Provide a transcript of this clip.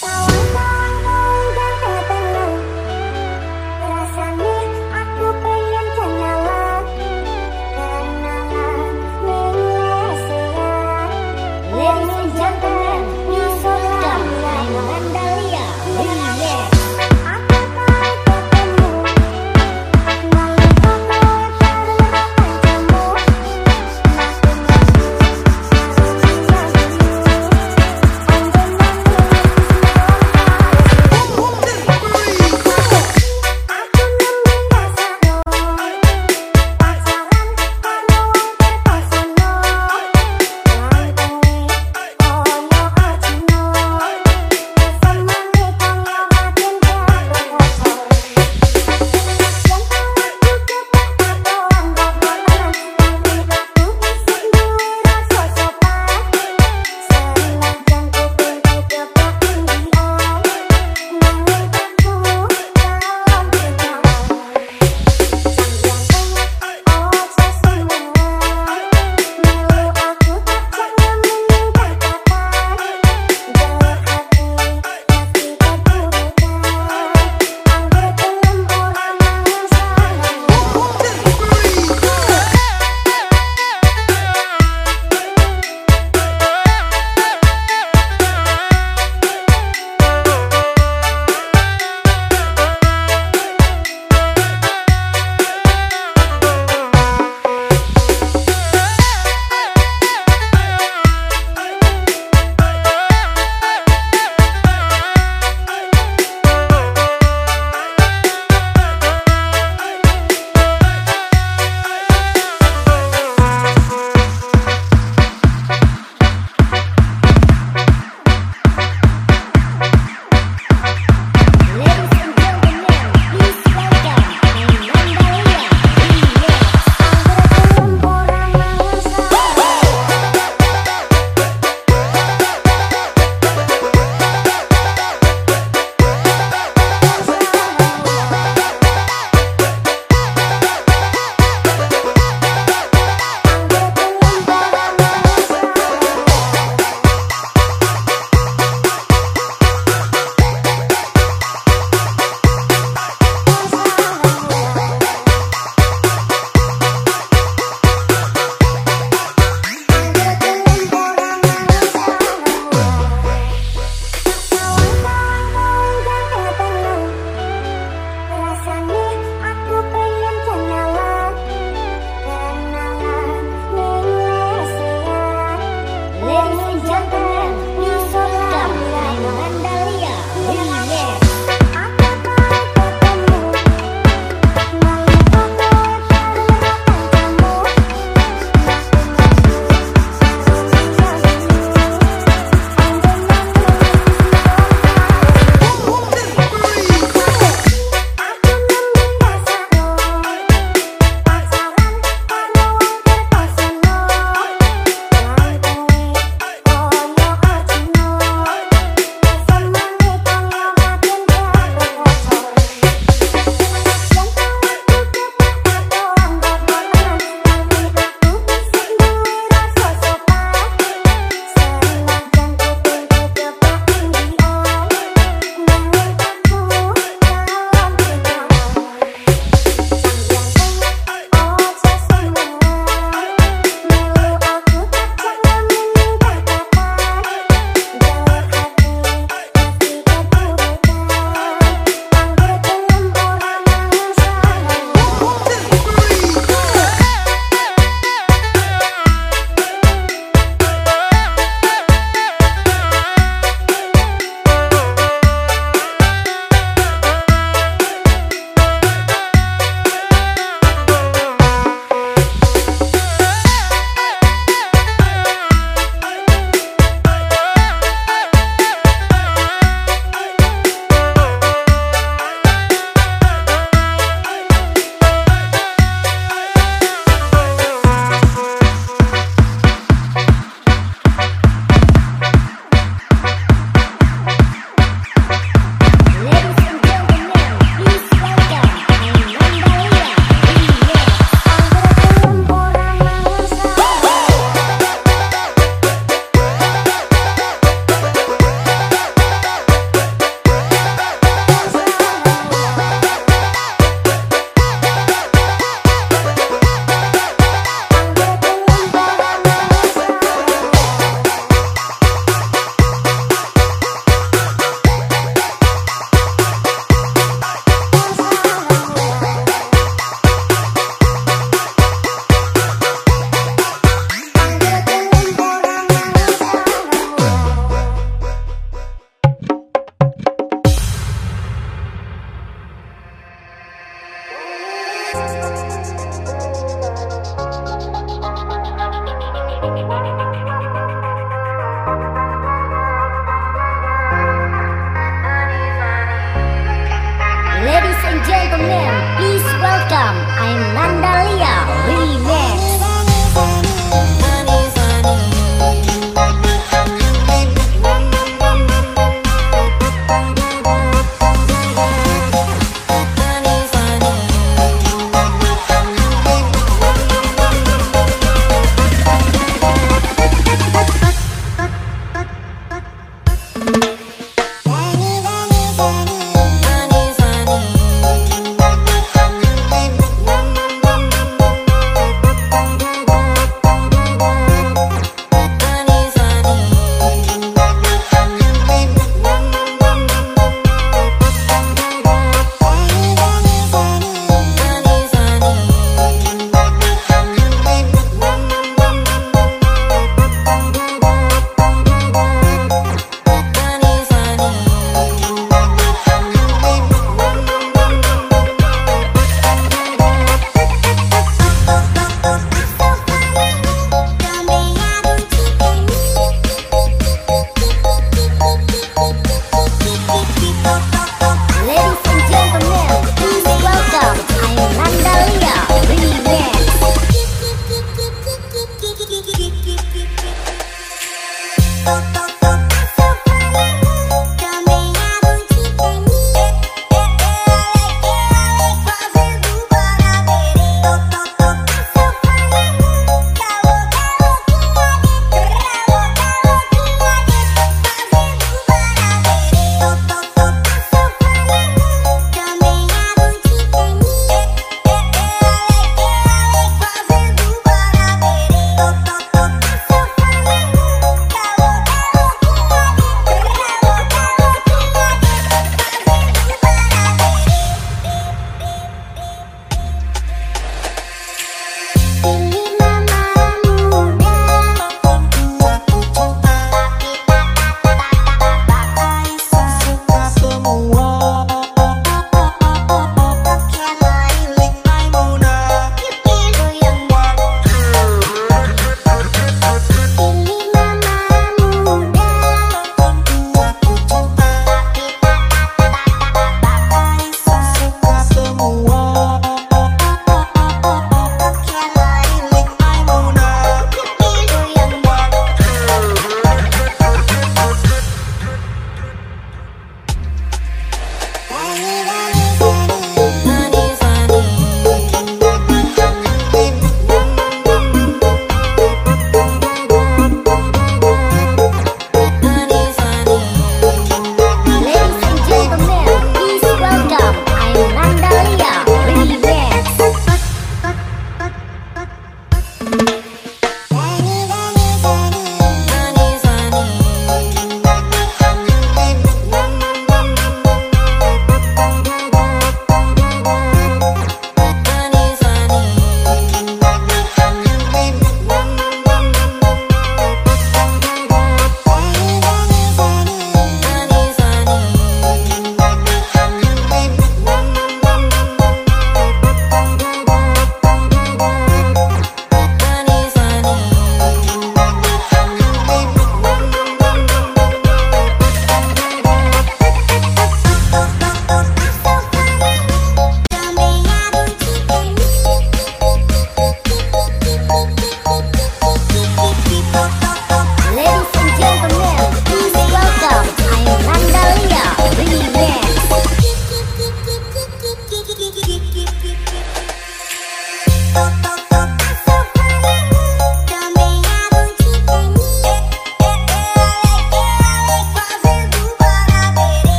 myself.